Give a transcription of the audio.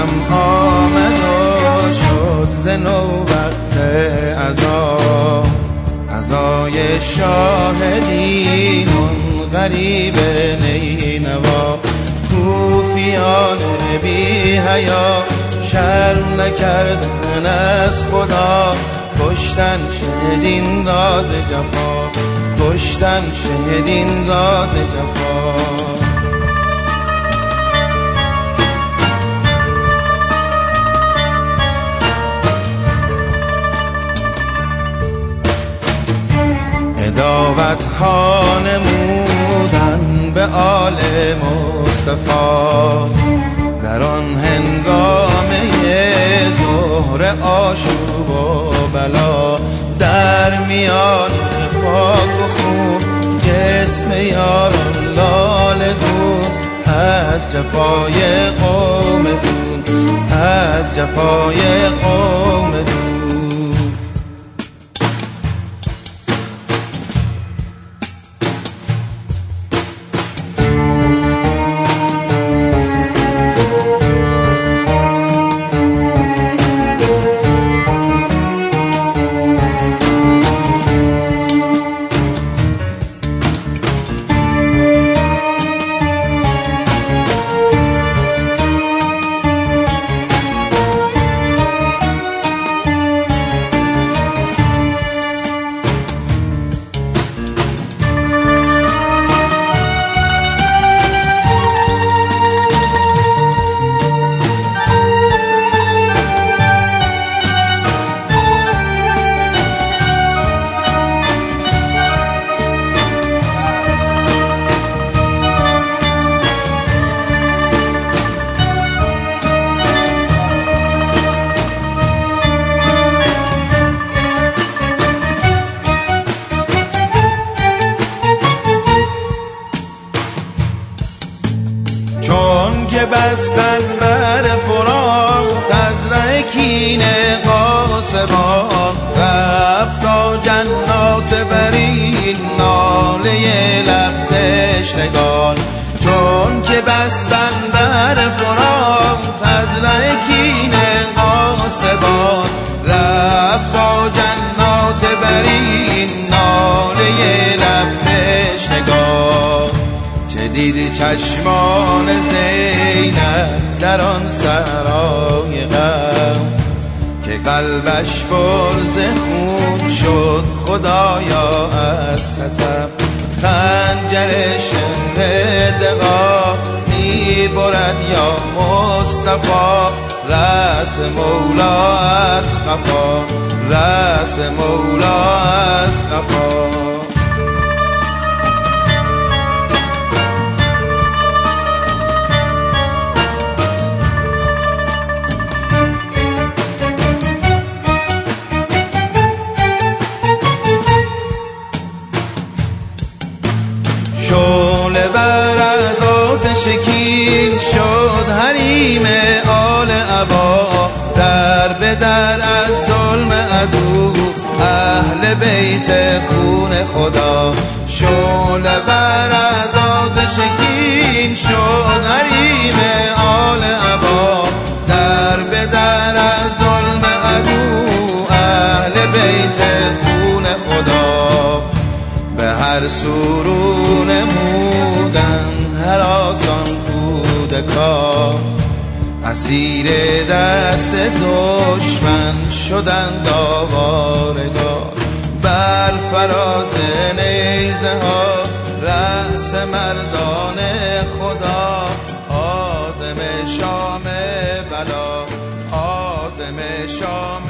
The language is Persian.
غم آمد و شد زن و وقت عذا عذای من غریب نینوا. کوفیان بی هیا شرم نکردن از خدا. کشتن شدین راز جفا. کشتن شدین راز جفا. اداوت ها نمودن به آل مصطفی. در آن هنگامه ظهر آشوب و بلا در میان خاک و خون جسم یاران لال دون از جفای قوم دون از جفای قوم دون. که بستن بر فرات از ره کین قاسبان رفتا جنات برین چه دید چشمان زینب در آن سرای غم که قلبش برز خون شد خدایا از ستم خنجر دقا می برد یا مصطفی؟ رس مولا از قفا رس مولا از قفا. کین شد حریم آل عبا. در به در از ظلم عدو اهل بیت خون خدا. شعله بر از آتش کین شد حریم آل عبا. در به در از ظلم عدو اهل بیت خون خدا. به هر سرو کودکا اسیر دست دشمن شدن داوارگار بر فراز نیزه ها رأس مردان خدا. آزم شام بلا آزم شام